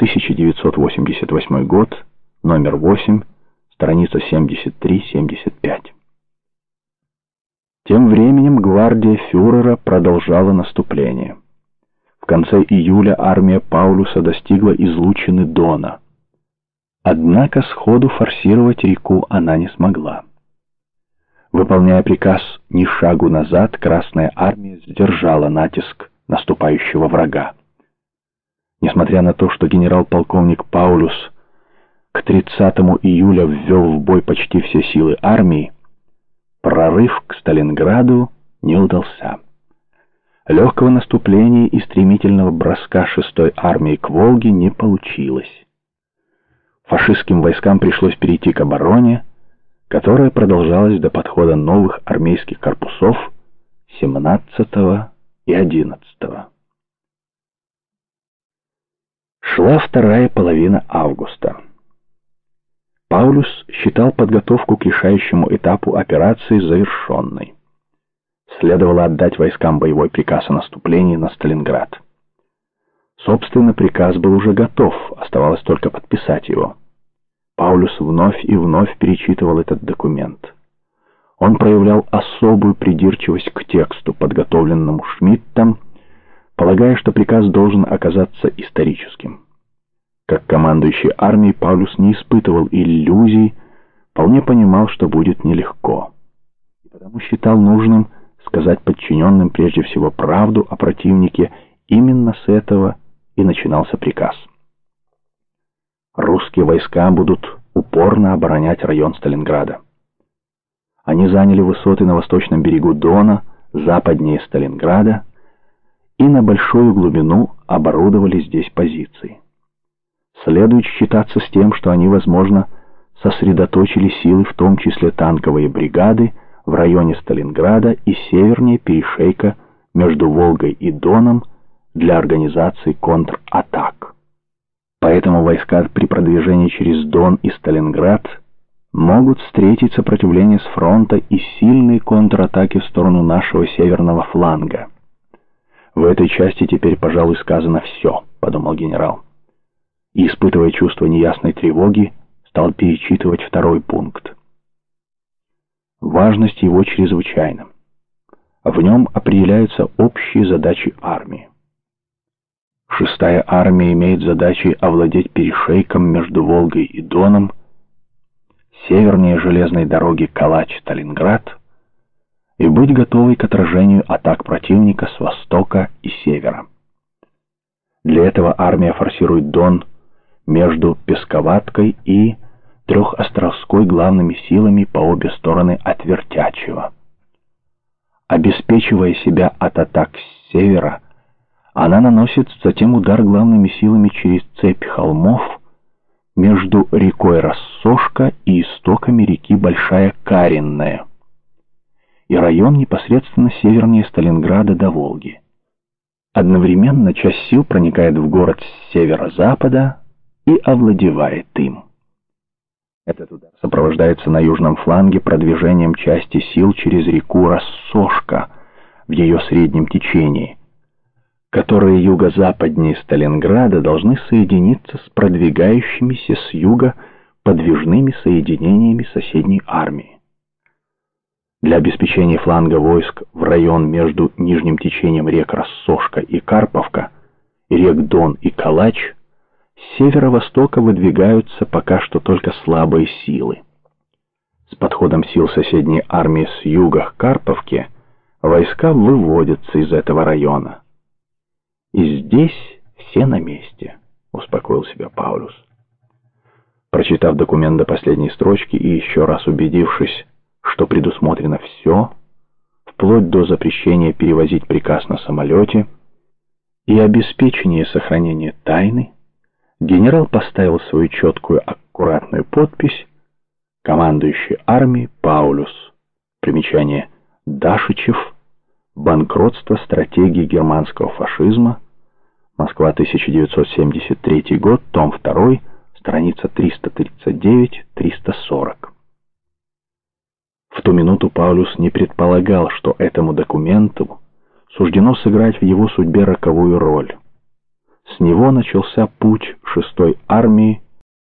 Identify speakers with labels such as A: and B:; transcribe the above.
A: 1988 год, номер 8, страница 73-75. Тем временем гвардия фюрера продолжала наступление. В конце июля армия Паулюса достигла излучины Дона. Однако сходу форсировать реку она не смогла. Выполняя приказ ни шагу назад, Красная Армия сдержала натиск наступающего врага. Несмотря на то, что генерал-полковник Паулюс к 30 июля ввел в бой почти все силы армии, прорыв к Сталинграду не удался. Легкого наступления и стремительного броска 6-й армии к Волге не получилось. Фашистским войскам пришлось перейти к обороне, которая продолжалась до подхода новых армейских корпусов 17 и 11. Шла вторая половина августа. Паулюс считал подготовку к решающему этапу операции завершенной. Следовало отдать войскам боевой приказ о наступлении на Сталинград. Собственно, приказ был уже готов, оставалось только подписать его. Паулюс вновь и вновь перечитывал этот документ. Он проявлял особую придирчивость к тексту, подготовленному Шмидтом, полагая, что приказ должен оказаться историческим. Как командующий армией Паулюс не испытывал иллюзий, вполне понимал, что будет нелегко. И потому считал нужным сказать подчиненным прежде всего правду о противнике, именно с этого и начинался приказ. Русские войска будут упорно оборонять район Сталинграда. Они заняли высоты на восточном берегу Дона, западнее Сталинграда, и на большую глубину оборудовали здесь позиции следует считаться с тем, что они, возможно, сосредоточили силы, в том числе танковые бригады, в районе Сталинграда и севернее перешейка между Волгой и Доном для организации контратак. Поэтому войска при продвижении через Дон и Сталинград могут встретить сопротивление с фронта и сильные контратаки в сторону нашего северного фланга. В этой части теперь, пожалуй, сказано все, подумал генерал и, испытывая чувство неясной тревоги, стал перечитывать второй пункт. Важность его чрезвычайна. В нем определяются общие задачи армии. Шестая армия имеет задачи овладеть перешейком между Волгой и Доном, севернее железной дороги Калач-Сталинград и быть готовой к отражению атак противника с востока и севера. Для этого армия форсирует Дон между Песковаткой и Трехостровской главными силами по обе стороны от Вертячего. Обеспечивая себя от атак с севера, она наносит затем удар главными силами через цепь холмов между рекой Рассошка и истоками реки Большая Каренная и район непосредственно севернее Сталинграда до Волги. Одновременно часть сил проникает в город с северо-запада, и овладевает им. Этот удар сопровождается на южном фланге продвижением части сил через реку Рассошка в ее среднем течении, которые юго-западнее Сталинграда должны соединиться с продвигающимися с юга подвижными соединениями соседней армии. Для обеспечения фланга войск в район между нижним течением рек Рассошка и Карповка рек Дон и Калач с северо-востока выдвигаются пока что только слабые силы. С подходом сил соседней армии с юга к Карповке войска выводятся из этого района. И здесь все на месте, успокоил себя Паулюс. Прочитав документ до последней строчки и еще раз убедившись, что предусмотрено все, вплоть до запрещения перевозить приказ на самолете и обеспечения сохранения тайны, генерал поставил свою четкую, аккуратную подпись «Командующий армией Паулюс». Примечание «Дашичев. Банкротство стратегии германского фашизма. Москва, 1973 год, том 2, страница 339-340». В ту минуту Паулюс не предполагал, что этому документу суждено сыграть в его судьбе роковую роль. С него начался путь шестой армии